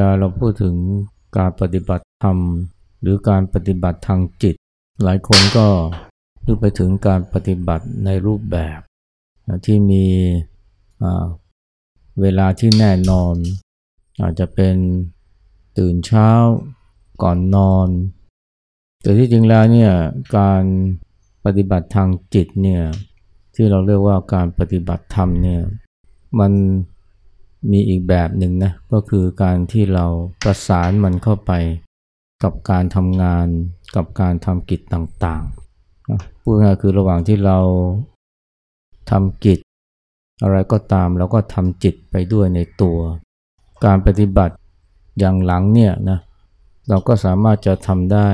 ลาเราพูดถึงการปฏิบัติธรรม หรือการปฏิบัติทางจิต หลายคนก็นึกไปถึงการปฏิบัติในรูปแบบที่มีเวลาที่แน่นอน อาจจะเป็นตื่นเช้าก่อนนอน แต่ที่จริงแล้วเนี่ยการปฏิบัติทางจิตเนี่ยที่เราเรียกว่าการปฏิบัติธรรมเนี่ยมัน มีอีกแบบหนึ่งนะก็คือการที่เราประสานมันเข้าไปกับการทำงานกับการทำกิจต่างๆพูดง่ายคือระหว่างที่เราทำกิจ อะไรก็ตามเราก็ทำจิตไปด้วยในตัว การปฏิบัติอย่างหลังเนี่ยนะเราก็สามารถจะทำได้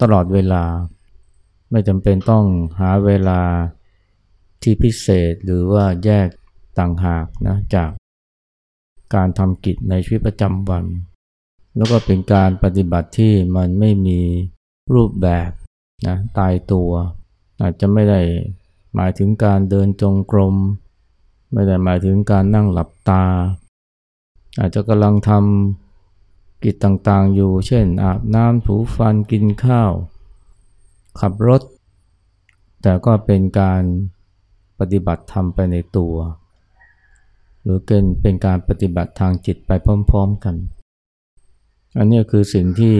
ตลอดเวลา ไม่จำเป็นต้องหาเวลาที่พิเศษหรือว่าแยกต่างหากนะจาก การทำกิจในชีวิตประจำวัน แล้วก็เป็นการปฏิบัติที่มันไม่มีรูปแบบนะตายตัว อาจจะไม่ได้หมายถึงการเดินจงกรม ไม่ได้หมายถึงการนั่งหลับตา อาจจะกำลังทำกิจต่างๆอยู่ เช่น อาบน้ำถูฟันกินข้าว ขับรถ แต่ก็เป็นการปฏิบัติทำไปในตัว หรือเกินเป็นการปฏิบัติทางจิตไปพร้อมๆกัน อันนี้คือสิ่งที่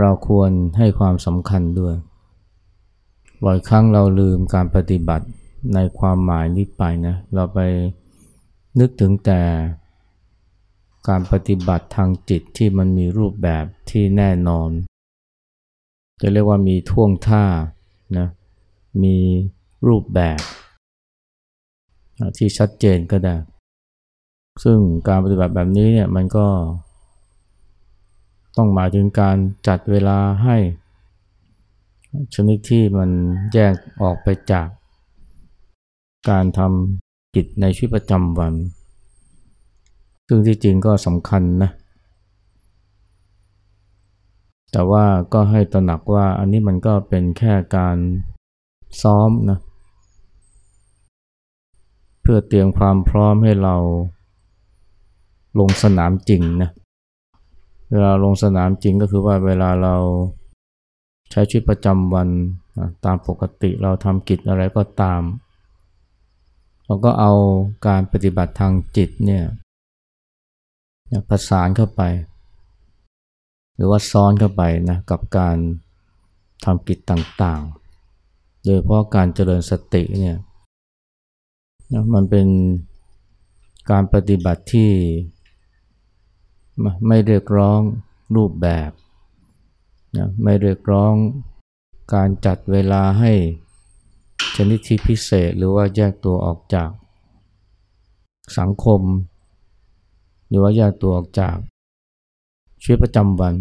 เราควรให้ความสำคัญด้วยบ่อยครั้งเราลืมการปฏิบัติในความหมายนี้ไปนะ เราไปนึกถึงแต่การปฏิบัติทางจิตที่มันมีรูปแบบที่แน่นอน จะเรียกว่ามีท่วงท่านะ มีรูปแบบ ที่ชัดเจนก็ได้ ซึ่งการปฏิบัติแบบนี้เนี่ยมันก็ ต้องหมายถึงการจัดเวลาให้ ชนิดที่มันแยกออกไปจาก การทำกิจในชีวิตประจำวัน ซึ่งที่จริงก็สำคัญนะแต่ว่าก็ให้ตระหนักว่าอันนี้มันก็เป็นแค่การซ้อมนะ เพื่อเตรียมความพร้อมให้เราลงสนามจริงนะเวลาลงสนามจริงก็คือว่าเวลาเราใช้ชีวิตประจำวันตามปกติเราทำกิจอะไรก็ตาม เราก็เอาการปฏิบัติทางจิตเนี่ยประสานเข้าไป หรือว่าซ้อนเข้าไปนะกับการทำกิจต่างๆ โดยเพราะการเจริญสติเนี่ย นะมันเป็นการปฏิบัติที่ไม่เรียกร้องรูปแบบนะไม่เรียกร้องการจัดเวลาให้ชนิดที่พิเศษหรือว่าแยกตัวออกจากสังคม หรือว่าแยกตัวออกจากชีวิตประจำวัน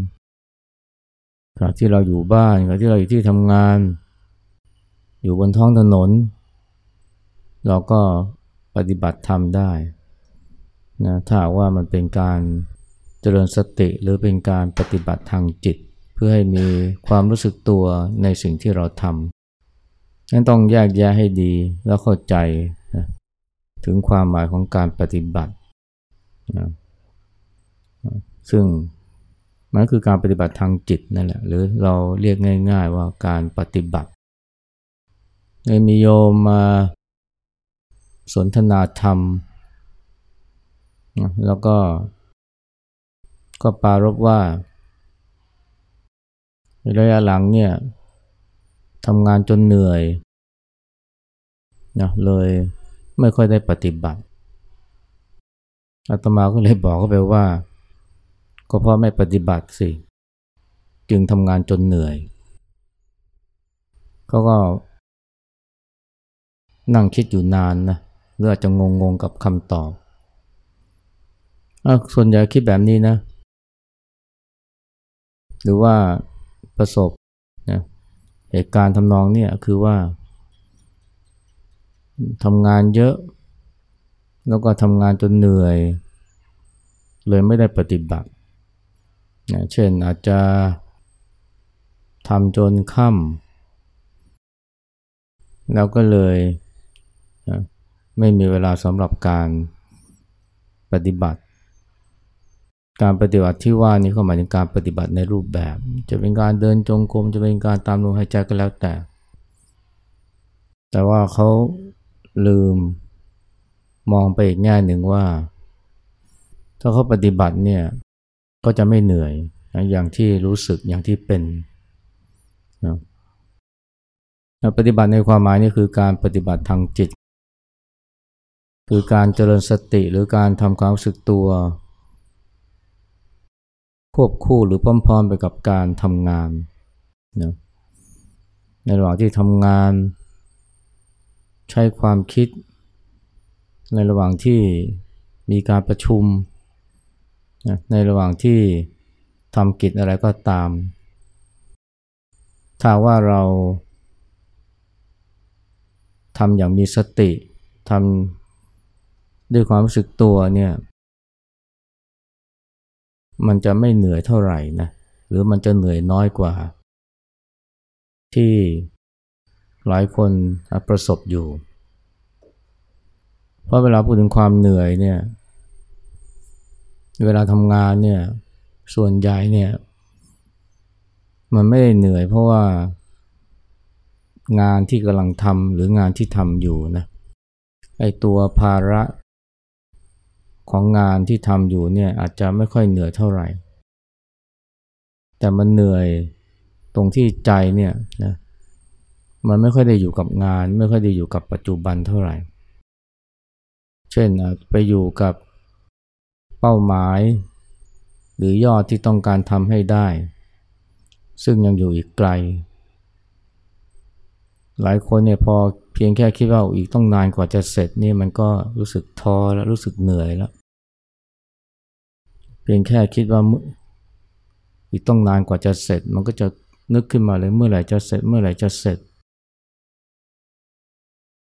ขณะที่เราอยู่บ้านขณะที่เราอยู่ที่ทำงาน อยู่บนท้องถนน เราก็ปฏิบัติธรรมได้นะถ้าว่ามันเป็นการเจริญสติหรือเป็นการปฏิบัติทางจิต เพื่อให้มีความรู้สึกตัวในสิ่งที่เราทำนั้นต้องแยกแยะให้ดีแล้วเข้าใจนะถึงความหมายของการปฏิบัตินะซึ่งมันคือการปฏิบัติทางจิตนั่นแหละหรือเราเรียกง่าย ๆว่าการปฏิบัติในมีโยมมา สนทนาธรรม แล้วก็ ก็ปารบว่าระยะหลังเนี่ยทำงานจนเหนื่อยนะเลยไม่ค่อยได้ปฏิบัติอาตมาก็เลยบอกเขาไปว่า ก็เพราะไม่ปฏิบัติสิ จึงทำงานจนเหนื่อยเขาก็นั่งคิดอยู่นานนะ หรืออาจจะงงงกับคำตอบอส่วนใหญ่คิดแบบนี้นะ หรือว่าประสบนะเหตุการณ์ทำนองเนี่ยคือว่าทำงานเยอะ แล้วก็ทำงานจนเหนื่อย เลยไม่ได้ปฏิบัตินะเช่นอาจจะทำจนค่ำแล้วก็เลย ไม่มีเวลาสำหรับการปฏิบัติ การปฏิบัติที่ว่านี้ก็หมายถึงการปฏิบัติในรูปแบบ จะเป็นการเดินจงกรมจะเป็นการตามลมหายใจก็แล้วแต่ แต่ว่าเขาลืมมองไปอีกแง่หนึ่งว่า ถ้าเขาปฏิบัติเนี่ยก็จะไม่เหนื่อยอย่างที่รู้สึกอย่างที่เป็นนะปฏิบัติในความหมายนี่คือการปฏิบัติทางจิต คือการเจริญสติหรือการทำความรู้สึกตัว ควบคู่หรือพร้อมๆไปกับการทำงานนะในระหว่างที่ทำงาน ใช้ความคิด ในระหว่างที่มีการประชุมนะในระหว่างที่ทำกิจอะไรก็ตาม ถ้าว่าเราทำอย่างมีสติทำ ด้วยความรู้สึกตัวเนี่ย มันจะไม่เหนื่อยเท่าไหร่นะหรือมันจะเหนื่อยน้อยกว่า ที่หลายคนประสบอยู่ เพราะเวลาพูดถึงความเหนื่อยเนี่ย เวลาทำงานเนี่ย ส่วนใหญ่เนี่ย มันไม่ได้เหนื่อยเพราะว่างานที่กำลังทำหรืองานที่ทำอยู่นะไอตัวภาระ ของงานที่ทำอยู่เนี่ยอาจจะไม่ค่อยเหนื่อยเท่าไหร่ แต่มันเหนื่อยตรงที่ใจเนี่ยนะมันไม่ค่อยได้อยู่กับงาน ไม่ค่อยได้อยู่กับปัจจุบันเท่าไหร่ เช่นไปอยู่กับเป้าหมาย หรือยอดที่ต้องการทำให้ได้ ซึ่งยังอยู่อีกไกล หลายคนเนี่ยพอ เพียงแค่คิดว่าอีกต้องนานกว่าจะเสร็จนี่มันก็รู้สึกท้อแล้วรู้สึกเหนื่อยแล้ว เพียงแค่คิดว่าอีกต้องนานกว่าจะเสร็จ มันก็จะนึกขึ้นมาเลยเมื่อไหร่จะเสร็จเมื่อไหร่จะเสร็จ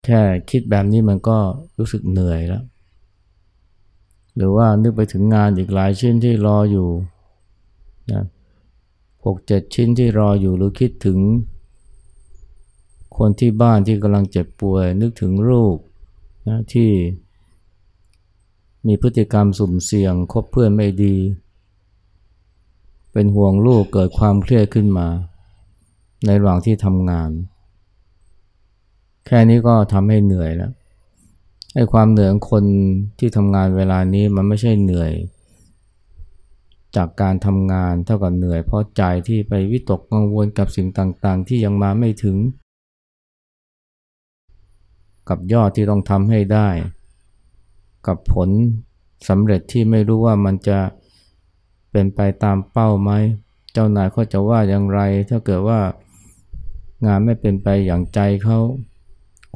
แค่คิดแบบนี้มันก็รู้สึกเหนื่อยแล้ว หรือว่านึกไปถึงงานอีกหลายชิ้นที่รออยู่นะหกเจ็ดชิ้นที่รออยู่หรือคิดถึง คนที่บ้านที่กำลังเจ็บป่วย นึกถึงลูกนะที่มีพฤติกรรมสุ่มเสี่ยงคบเพื่อนไม่ดี เป็นห่วงลูกเกิดความเครียดขึ้นมา ในระหว่างที่ทำงาน แค่นี้ก็ทำให้เหนื่อยแล้วไอ้ความเหนื่อยของคนที่ทำงานเวลานี้มันไม่ใช่เหนื่อย จากการทำงานเท่ากับเหนื่อย เพราะใจที่ไปวิตกกังวลกับสิ่งต่างๆ ที่ยังมาไม่ถึง กับยอดที่ต้องทำให้ได้ กับผลสำเร็จที่ไม่รู้ว่ามันจะเป็นไปตามเป้าไหม เจ้านายเขาจะว่าอย่างไร ถ้าเกิดว่างานไม่เป็นไปอย่างใจเขา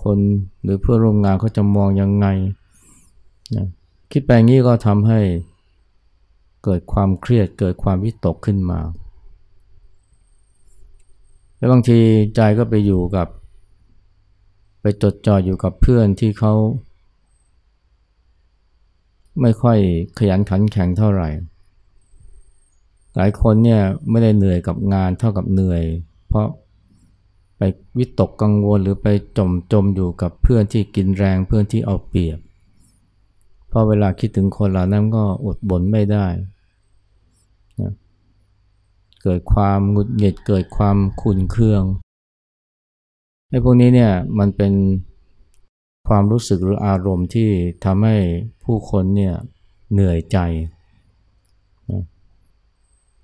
คนหรือเพื่อร่วมงานเขาจะมองยังไงนะคิดไปงี้ก็ทำให้เกิดความเครียดเกิดความวิตกขึ้นมา แล้วบางทีใจก็ไปอยู่กับ ไปจดจ่ออยู่กับเพื่อนที่เขาไม่ค่อยขยันขันแข็งเท่าไหร่ หลายคนเนี่ยไม่ได้เหนื่อยกับงานเท่ากับเหนื่อย เพราะไปวิตกกังวลหรือไปจมจมอยู่กับเพื่อนที่กินแรงเพื่อนที่เอาเปรียบพอเวลาคิดถึงคนเหล่านั้นก็อดบ่นไม่ได้นะเกิดความหงุดหงิดเกิดความขุนเคือง ไอ้พวกนี้เนี่ยมันเป็นความรู้สึกหรืออารมณ์ที่ทำให้ผู้คนเนี่ยเหนื่อยใจ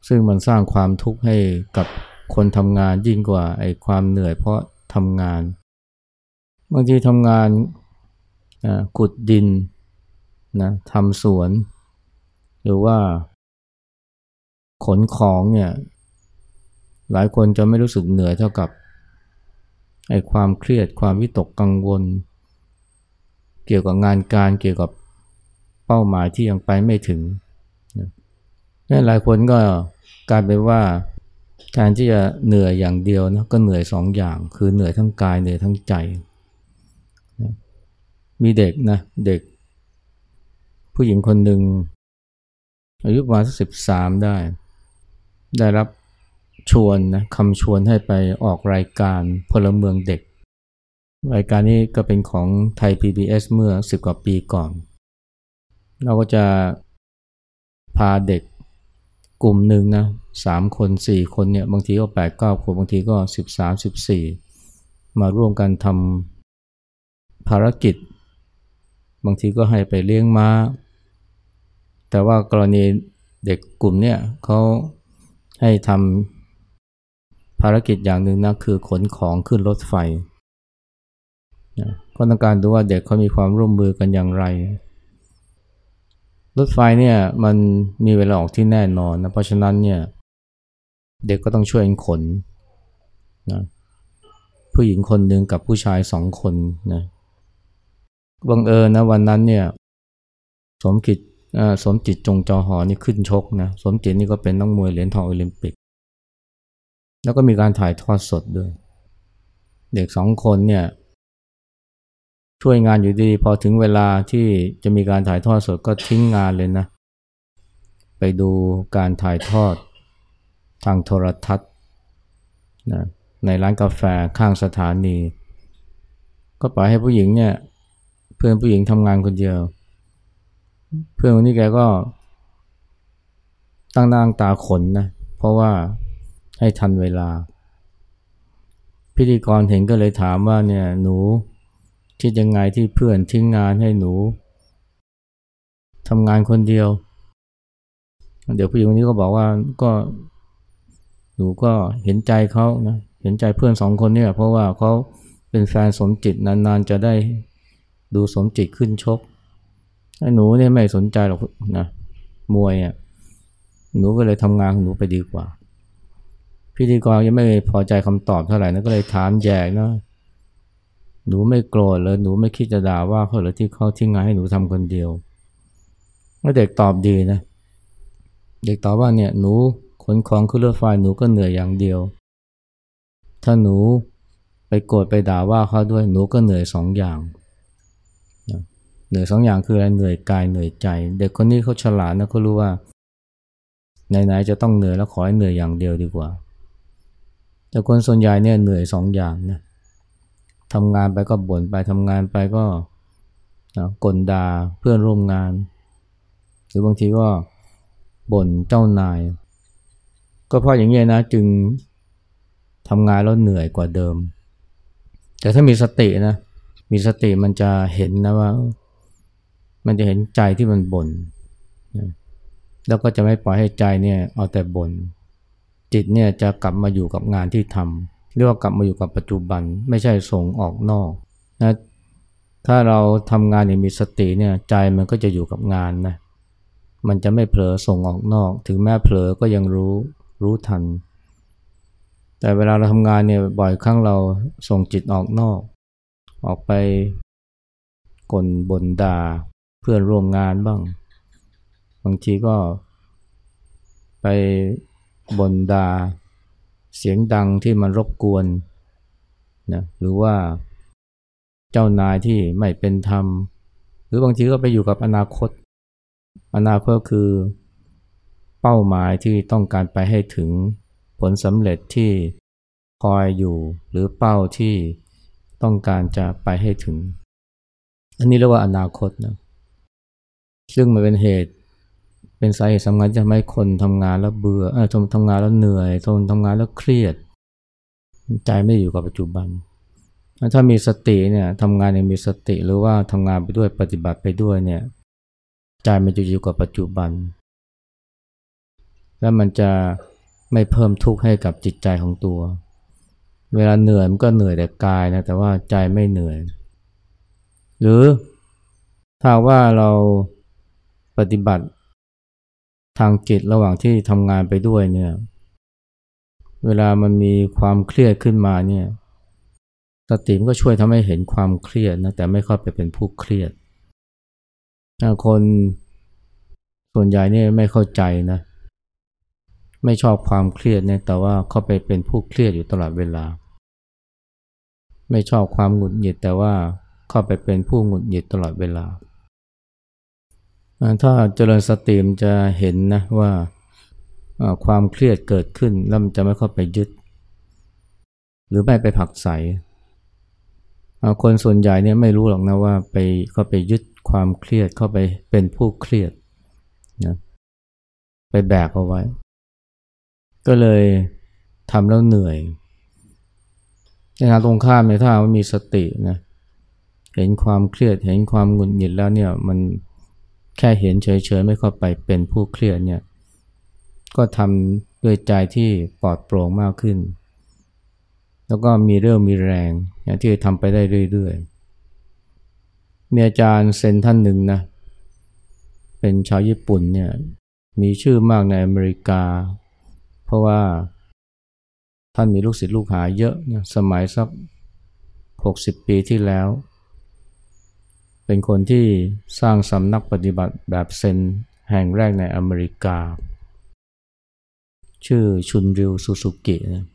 ซึ่งมันสร้างความทุกข์ให้กับคนทำงานยิ่งกว่าไอ้ความเหนื่อยเพราะทำงาน บางทีทำงานขุดดินนะทำสวน หรือว่า ขนของเนี่ยหลายคนจะไม่รู้สึกเหนื่อยเท่ากับ ไอ้ความเครียดความวิตกกังวล เกี่ยวกับงานการเกี่ยวกับเป้าหมายที่ยังไปไม่ถึงนี่หลายคนก็กลายเป็นว่าแทนที่จะเหนื่อยอย่างเดียวนะก็เหนื่อยสองอย่าง คือเหนื่อยทั้งกายเหนื่อยทั้งใจ มีเด็กนะเด็ก ผู้หญิงคนหนึ่งอายุประมาณสิบสามได้ ได้รับ ชวนนะคำชวนให้ไปออกรายการพลเมืองเด็ก รายการนี้ก็เป็นของไทย PBS เมื่อสิบกว่าปีก่อน เราก็จะพาเด็กกลุ่มหนึ่งนะสามคนสี่คนเนี่ยบางทีก็แปดเก้าคนบางทีก็สิบสามสิบสี่มาร่วมกันทำภารกิจ บางทีก็ให้ไปเลี้ยงม้า แต่ว่ากรณีเด็กกลุ่มเนี่ยเขาให้ทำ ภารกิจอย่างหนึ่งนะคือขนของขึ้นรถไฟก็ต้องการดูว่าเด็กเขามีความร่วมมือกันอย่างไร รถไฟเนี่ยมันมีเวลาออกที่แน่นอนนะเพราะฉะนั้นเนี่ยเด็กก็ต้องช่วยขนนะผู้หญิงคนหนึ่งกับผู้ชายสองคนนะบังเอิญนะวันนั้นเนี่ยสมกิจสมจิตจงจอหอนี่ขึ้นชกนะสมจิตนี่ก็เป็นนักมวยเหรียญทองโอลิมปิก แล้วก็มีการถ่ายทอดสดด้วย เด็กสองคนเนี่ย ช่วยงานอยู่ดี พอถึงเวลาที่จะมีการถ่ายทอดสดก็ทิ้งงานเลยนะ ไปดูการถ่ายทอดทางโทรทัศน์นะในร้านกาแฟข้างสถานี ก็ปล่อยให้ผู้หญิงเนี่ย เพื่อนผู้หญิงทำงานคนเดียว เพื่อนคนนี้แกก็ตั้งนางตาขนนะ เพราะว่า ให้ทันเวลา พิธีกรเห็นก็เลยถามว่าเนี่ยหนูคิดยังไงที่เพื่อนทิ้งงานให้หนูทำงานคนเดียว เดี๋ยวผู้หญิงคนนี้ก็บอกว่าก็หนูก็เห็นใจเขานะเห็นใจเพื่อนสองคนเนี่ยเพราะว่าเขาเป็นแฟนสมจิตนานๆจะได้ดูสมจิตขึ้นชกไอ้หนูเนี่ยไม่สนใจหรอกนะมวยอะหนูก็เลยทำงานของหนูไปดีกว่า พิธีกรยังไม่พอใจคำตอบเท่าไหร่นะก็เลยถามแยกนะหนูไม่โกรธเลยหนูไม่คิดจะด่าว่าเขาหรือที่เขาทิ้งงานให้หนูทำคนเดียวแล้วเด็กตอบดีนะ เด็กตอบว่าเนี่ยหนูขนของขึ้นรถไฟหนูก็เหนื่อยอย่างเดียว ถ้าหนูไปโกรธไปด่าว่าเขาด้วยหนูก็เหนื่อยสองอย่างเหนื่อยสองอย่างคืออะไรเหนื่อยกายเหนื่อยใจ เด็กคนนี้เขาฉลาดนะเขารู้ว่าไหนๆจะต้องเหนื่อยแล้วขอให้เหนื่อยอย่างเดียวดีกว่า แต่คนส่วนใหญ่เนี่ยเหนื่อยสองอย่างนะทำงานไปก็บ่นไปทำงานไปก็กลด่าเพื่อนร่วมงาน หรือบางทีก็บ่นเจ้านาย ก็เพราะอย่างนี้นะจึงทำงานแล้วเหนื่อยกว่าเดิม แต่ถ้ามีสตินะ มีสติมันจะเห็นนะว่า มันจะเห็นใจที่มันบน่น แล้วก็จะไม่ปล่อยให้ใจเนี่ยเอาแต่บน่น จิตเนี่ยจะกลับมาอยู่กับงานที่ทำเรียกว่ากลับมาอยู่กับปัจจุบันไม่ใช่ส่งออกนอกนะถ้าเราทำงานอย่างมีสติเนี่ยใจมันก็จะอยู่กับงานนะมันจะไม่เผลอส่งออกนอก ถึงแม้เผลอก็ยังรู้รู้ทัน แต่เวลาเราทำงานเนี่ยบ่อยครั้งเราส่งจิตออกนอก ออกไปกลบนด่าเพื่อนร่วมงานบ้าง บางทีก็ไป บนด่าเสียงดังที่มันรบกวนนะหรือว่าเจ้านายที่ไม่เป็นธรรม หรือบางทีก็ไปอยู่กับอนาคต อนาคตคือเป้าหมายที่ต้องการไปให้ถึงผลสำเร็จที่คอยอยู่หรือเป้าที่ต้องการจะไปให้ถึง อันนี้เรียกว่าอนาคตนะซึ่งมันเป็นเหตุ เป็นสาเหตุสำคัญจะทำให้คนทำงานแล้วเบื่อเออทำงานแล้วเหนื่อยทนทำงานแล้วเครียด ใจไม่อยู่กับปัจจุบัน ถ้ามีสติเนี่ยทำงานยังมีสติหรือว่าทำงานไปด้วยปฏิบัติไปด้วยเนี่ยใจมันจะอยู่กับปัจจุบัน แล้วมันจะไม่เพิ่มทุกข์ให้กับจิตใจของตัว เวลาเหนื่อยมันก็เหนื่อยแต่กายนะแต่ว่าใจไม่เหนื่อย หรือถ้าว่าเราปฏิบัติ ทางจิตระหว่างที่ทำงานไปด้วยเนี่ยเวลามันมีความเครียดขึ้นมาเนี่ยสติมันก็ช่วยทำให้เห็นความเครียดนะแต่ไม่เข้าไปเป็นผู้เครียดคนส่วนใหญ่เนี่ยไม่เข้าใจนะไม่ชอบความเครียดเนี่ยแต่ว่าเข้าไปเป็นผู้เครียดอยู่ตลอดเวลา ไม่ชอบความหงุดหงิดแต่ว่าเข้าไปเป็นผู้หงุดหงิดตลอดเวลา ถ้าเจริญสติมจะเห็นนะว่าความเครียดเกิดขึ้นแล้วมันจะไม่เข้าไปยึด หรือไม่ไปผักใสคนส่วนใหญ่เนี่ยไม่รู้หรอกนะว่าไปเข้าไปยึดความเครียดเข้าไปเป็นผู้เครียดนะไปแบกเอาไว้ ก็เลยทำแล้วเหนื่อยในทางตรงข้ามเนี่ยถ้าว่ามีสตินะเห็นความเครียดเห็นความหงุดหงิดแล้วเนี่ยมัน แค่เห็นเฉยๆ ไม่เข้าไปเป็นผู้เครียดเนี่ยก็ทำด้วยใจที่ปลอดโปร่งมากขึ้น แล้วก็มีเรื่องมีแรงอย่างที่ทำไปได้เรื่อยๆ มีอาจารย์เซนท่านหนึ่งนะเป็นชาวญี่ปุ่นเนี่ยมีชื่อมากในอเมริกา เพราะว่าท่านมีลูกศิษย์ลูกหาเยอะนะสมัยสัก 60 ปีที่แล้ว เป็นคนที่สร้างสำนักปฏิบัติแบบเซนแห่งแรกในอเมริกา ชื่อชุนเรียวซูซูกินะ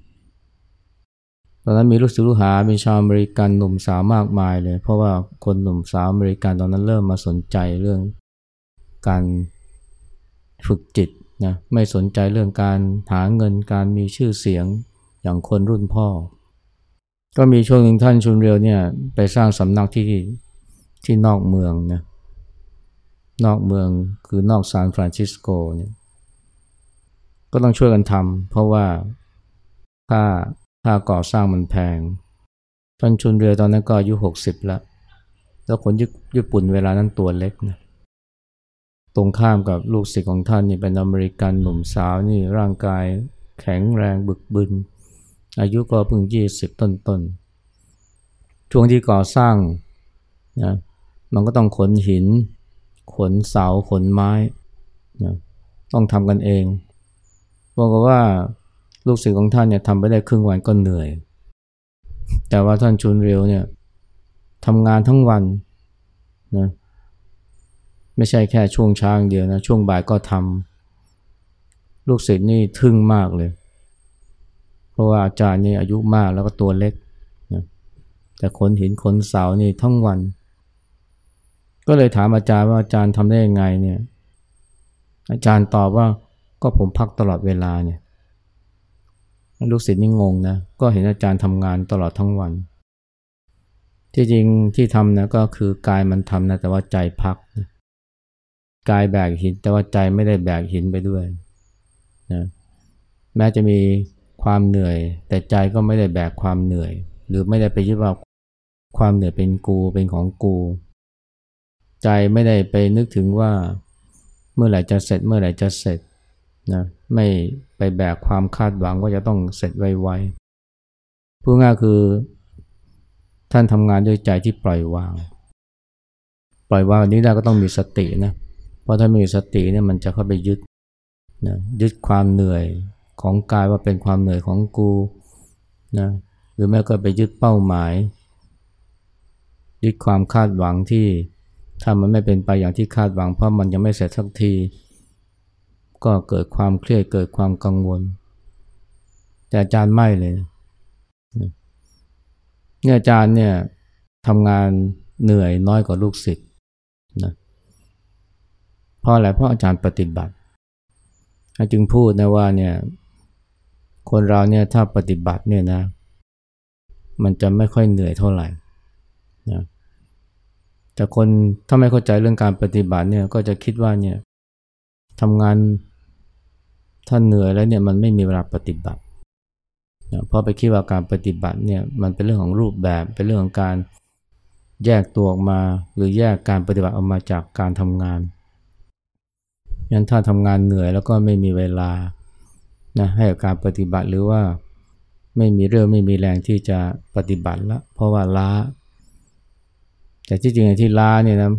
ตอนนั้นมีลูกศิษย์ลูกหาเป็นชาวอเมริกันหนุ่มสาวมากมายเลย เพราะว่าคนหนุ่มสาวอเมริกันตอนนั้นเริ่มมาสนใจเรื่องการฝึกจิตนะไม่สนใจเรื่องการหาเงินการมีชื่อเสียงอย่างคนรุ่นพ่อ ก็มีช่วงหนึ่งท่านชุนเรียวเนี่ยไปสร้างสำนักที่ ที่นอกเมืองนะนอกเมืองคือนอกซานฟรานซิสโกเนี่ยก็ต้องช่วยกันทำเพราะว่าค่าค่าก่อสร้างมันแพงท่านชุนเรียวตอนนั้นก็อายุหกสิบแล้ว แล้วคนญี่ปุ่นเวลานั้นตัวเล็กนะตรงข้ามกับลูกศิษย์ของท่านนี่เป็นอเมริกันหนุ่มสาวนี่ร่างกายแข็งแรงบึกบึน อายุก็เพิ่งยี่สิบต้นๆช่วงที่ก่อสร้างนะ มันก็ต้องขนหิน ขนเสา ขนไม้นะต้องทำกันเองบอกว่าลูกศิษย์ของท่านเนี่ยทำไปได้ครึ่งวันก็เหนื่อย แต่ว่าท่านชุนเรียวเนี่ยทำงานทั้งวันนะไม่ใช่แค่ช่วงเช้าอย่างเดียวนะ ช่วงบ่ายก็ทำลูกศิษย์นี่ทึ่งมากเลย เพราะว่าอาจารย์นี่อายุมากแล้วก็ตัวเล็กนะแต่คนหินคนเสานี่ทั้งวัน ก็เลยถามอาจารย์ว่าอาจารย์ทำได้ยังไงเนี่ย อาจารย์ตอบว่าก็ผมพักตลอดเวลาเนี่ย ลูกศิษย์นี่งงนะ ก็เห็นอาจารย์ทำงานตลอดทั้งวัน ที่จริงที่ทำนะก็คือกายมันทำนะแต่ว่าใจพักนะกายแบกหิน แต่ว่าใจไม่ได้แบกหินไปด้วยนะแม้จะมีความเหนื่อย แต่ใจก็ไม่ได้แบกความเหนื่อย หรือไม่ได้ไปยึดว่าความเหนื่อยเป็นกูเป็นของกู ใจไม่ได้ไปนึกถึงว่าเมื่อไหร่จะเสร็จเมื่อไหร่จะเสร็จนะไม่ไปแบกความคาดหวังว่าจะต้องเสร็จไวๆพูดง่ายคือ ท่านทำงานด้วยใจที่ปล่อยวาง ปล่อยวางนี้ได้ก็ต้องมีสตินะเพราะถ้ามีสติเนี่ยมันจะเข้าไปยึดนะยึดความเหนื่อยของกายว่าเป็นความเหนื่อยของกูนะหรือแม้ก็ไปยึดเป้าหมาย ยึดความคาดหวังที่ ถ้ามันไม่เป็นไปอย่างที่คาดหวังเพราะมันยังไม่เสร็จสักที ก็เกิดความเครียดเกิดความกังวล แต่อาจารย์ไม่เลยเนี่ยอาจารย์เนี่ยทำงานเหนื่อยน้อยกว่าลูกศิษย์นะเพราะอะไรเพราะอาจารย์ปฏิบัติจึงพูดนะว่าเนี่ยคนเราเนี่ยถ้าปฏิบัติเนี่ยนะ มันจะไม่ค่อยเหนื่อยเท่าไหร่ แต่คนถ้าไม่เข้าใจเรื่องการปฏิบัติเนี่ยก็จะคิดว่าเนี่ยทำงานถ้าเหนื่อยแล้วเนี่ยมันไม่มีเวลาปฏิบัติเพราะไปคิดว่าการปฏิบัติเนี่ยมันเป็นเรื่องของรูปแบบเป็นเรื่องของการแยกตัวออกมาหรือแยกการปฏิบัติออกมาจากการทำงานยันถ้าทำงานเหนื่อยแล้วก็ไม่มีเวลานะให้กับการปฏิบัติหรือว่าไม่มีเรื่องไม่มีแรงที่จะปฏิบัติละเพราะว่าล้า แต่ที่จริงที่ล้าเนี่ยนะ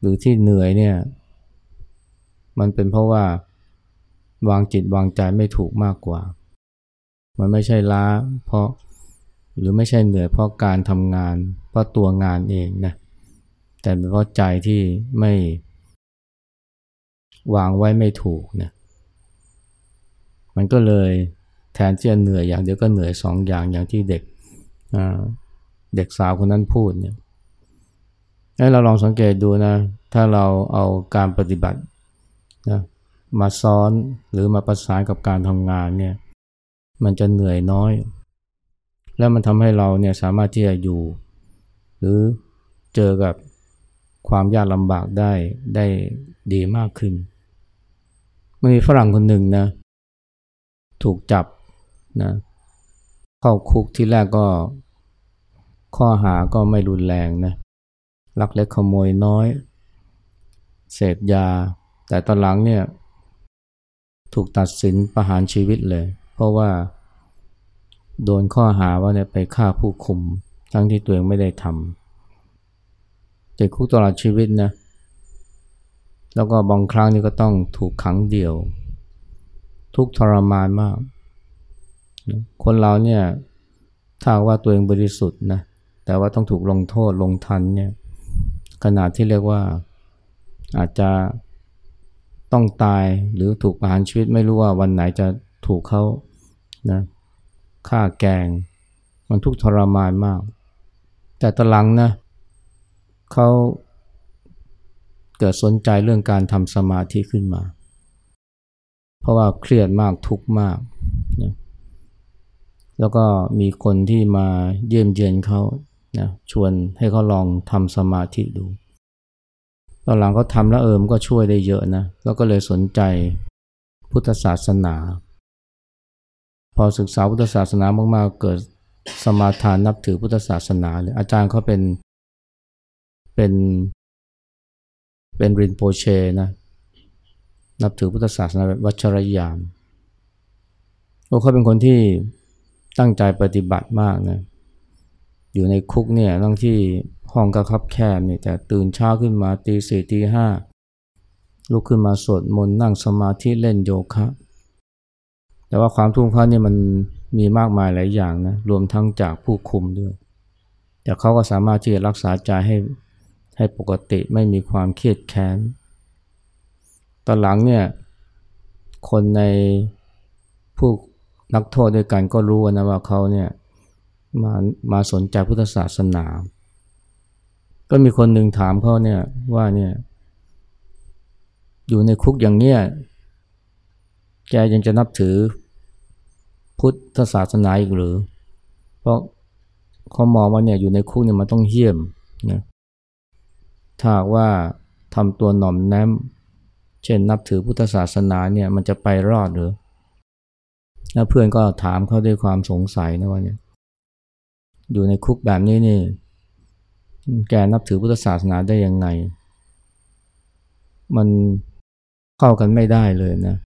หรือที่เหนื่อยเนี่ย มันเป็นเพราะว่าวางจิตวางใจไม่ถูกมากกว่า มันไม่ใช่ล้าเพราะหรือไม่ใช่เหนื่อยเพราะการทำงาน เพราะตัวงานเองนะแต่เป็นเพราะใจที่ไม่ วางไว้ไม่ถูกเนี่ยมันก็เลยแทนที่จะเหนื่อยอย่างเดียวก็เหนื่อยสองอย่างอย่างที่เด็กเด็กสาวคนนั้นพูดเนี่ย ให้เราลองสังเกตดูนะ ถ้าเราเอาการปฏิบัตินะมาซ้อนหรือมาประสานกับการทำงานเนี่ย มันจะเหนื่อยน้อย แล้วมันทำให้เราเนี่ยสามารถที่จะอยู่ หรือเจอกับความยากลำบากได้ได้ดีมากขึ้นมันมีฝรั่งคนหนึ่งนะ ถูกจับนะเข้าคุกที่แรกก็ข้อหาก็ไม่รุนแรงนะ ลักเล็กขโมยน้อย เสพยา แต่ตอนหลังเนี่ยถูกตัดสินประหารชีวิตเลย เพราะว่าโดนข้อหาว่าเนี่ยไปฆ่าผู้คุม ทั้งที่ตัวเองไม่ได้ทำติดคุกตลอดชีวิตนะแล้วก็บางครั้งนี่ก็ต้องถูกขังเดี่ยว ทุกทรมานมาก คนเราเนี่ยถ้าว่าตัวเองบริสุทธิ์นะแต่ว่าต้องถูกลงโทษลงทันเนี่ย ขนาดที่เรียกว่าอาจจะต้องตายหรือถูกประหารชีวิตไม่รู้ว่าวันไหนจะถูกเขานะฆ่าแกง มันทุกทรมานมาก แต่ตลังนะเขาเกิดสนใจเรื่องการทำสมาธิขึ้นมา เพราะว่าเครียดมากทุกมากนะแล้วก็มีคนที่มาเยี่ยมเยียนเขา นะชวนให้เขาลองทำสมาธิดู ตอนหลังเขาทำแล้วเอิมก็ช่วยได้เยอะนะ แล้วก็เลยสนใจพุทธศาสนา พอศึกษาพุทธศาสนามากๆ เกิดสมาทานนับถือพุทธศาสนาเลยอาจารย์เขาเป็นเป็นเป็นรินโปเชนะนับถือพุทธศาสนาแบบวัชรยานโอ้เขาเป็นคนที่ตั้งใจปฏิบัติมากนะ อยู่ในคุกเนี่ยทั้งที่ห้องก็คับแคบเนี่ยแต่ตื่นเช้าขึ้นมาตีสี่ตีห้าลุกขึ้นมาสวดมนต์นั่งสมาธิเล่นโยคะ แต่ว่าความทุกข์เขาเนี่ยมันมีมากมายหลายอย่างนะรวมทั้งจากผู้คุมด้วย แต่เขาก็สามารถที่จะรักษาใจให้ให้ปกติไม่มีความเครียดแค้นตอนหลังเนี่ยคนในผู้นักโทษด้วยกันก็รู้นะว่าเขาเนี่ย มามาสนใจพุทธศาสนา ก็มีคนหนึ่งถามเขาเนี่ยว่าเนี่ยอยู่ในคุกอย่างเนี้ยแกยังจะนับถือพุทธศาสนาอีกหรือ เพราะเขามองว่าเนี่ยอยู่ในคุกเนี่ยมันต้องเหี้ยมนะถ้าว่าทำตัวหน่อมแนมเช่นนับถือพุทธศาสนาเนี่ยมันจะไปรอดหรือ แล้วเพื่อนก็ถามเขาด้วยความสงสัยนะว่าเนี่ย อยู่ในคุกแบบนี้นี่ แกนับถือพุทธศาสนาได้ยังไง มันเข้ากันไม่ได้เลยนะ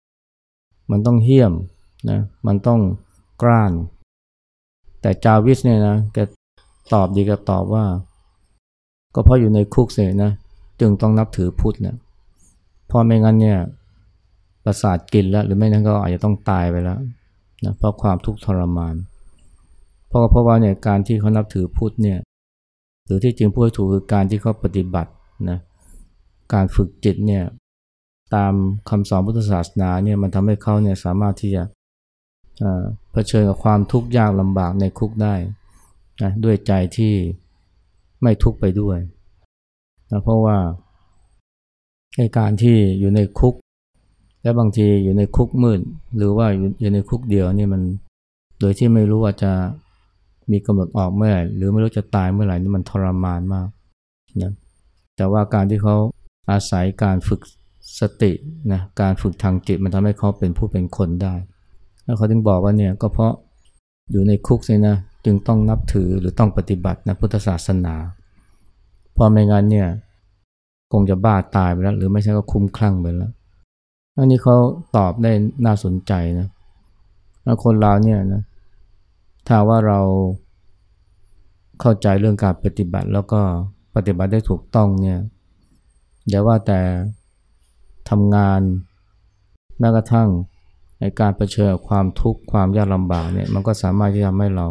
มันต้องเหี้ยมนะ มันต้องกล้าน แต่จาวิสเนี่ยนะแกตอบดีกับตอบว่า ก็เพราะอยู่ในคุกเสียนะ จึงต้องนับถือพุทธเนะพอไม่งั้นเนี่ยประสาทกินแล้ว หรือไม่นั้นก็อาจจะต้องตายไปแล้วนะเพราะความทุกข์ทรมานเพราะเพราะว่าเนี่ยการที่เขานับถือพุทธเนี่ยหรือที่จริงพูดถูกคือการที่เขาปฏิบัตินะการฝึกจิตเนี่ยตามคำสอนพุทธศาสนาเนี่ยมันทำให้เขาเนี่ยสามารถที่จะเผชิญกับความทุกข์ยากลำบากในคุกได้นะด้วยใจที่ไม่ทุกข์ไปด้วยนะเพราะว่าในการที่อยู่ในคุก และบางทีอยู่ในคุกมืดหรือว่าอยู่ในคุกเดียวนี่มันโดยที่ไม่รู้ว่าจะ มีกำหนดออกเมื่อไหร่หรือไม่รู้จะตายเมื่อไหร่นี่มันทรมานมากนะแต่ว่าการที่เขาอาศัยการฝึกสตินะการฝึกทางจิตมันทำให้เขาเป็นผู้เป็นคนได้ แล้วเขาถึงบอกว่าเนี่ยก็เพราะอยู่ในคุกสินะจึงต้องนับถือหรือต้องปฏิบัตินะพุทธศาสนาพอไม่งั้นเนี่ยคงจะบ้าตายไปแล้ว หรือไม่ใช่ก็คุ้มคลั่งไปแล้วอันนี้เขาตอบได้น่าสนใจนะคนเราเนี่ยนะถ้าว่าเรา เข้าใจเรื่องการปฏิบัติแล้วก็ปฏิบัติได้ถูกต้องเนี่ยอย่าว่าแต่ทำงานแม้กระทั่งในการรเผชิญความทุกข์ความยากลำบากเนี่ยมันก็สามารถที่จะทำให้เรา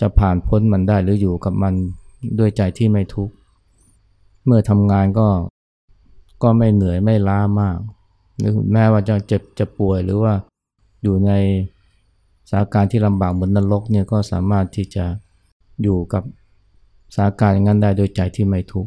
จะผ่านพ้นมันได้หรืออยู่กับมันด้วยใจที่ไม่ทุกข์เมื่อทำงานก็ก็ไม่เหนื่อยไม่ล้ามากหรือแม้ว่าจะเจ็บจะป่วยหรือว่าอยู่ในสถานการณ์ที่ลำบากเหมือนนรกเนี่ยก็สามารถที่จะ อยู่กับสถานการณ์อย่างนั้นได้โดยใจที่ไม่ทุกข์